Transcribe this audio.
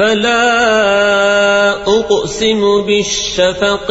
فلا أقسم بالشفق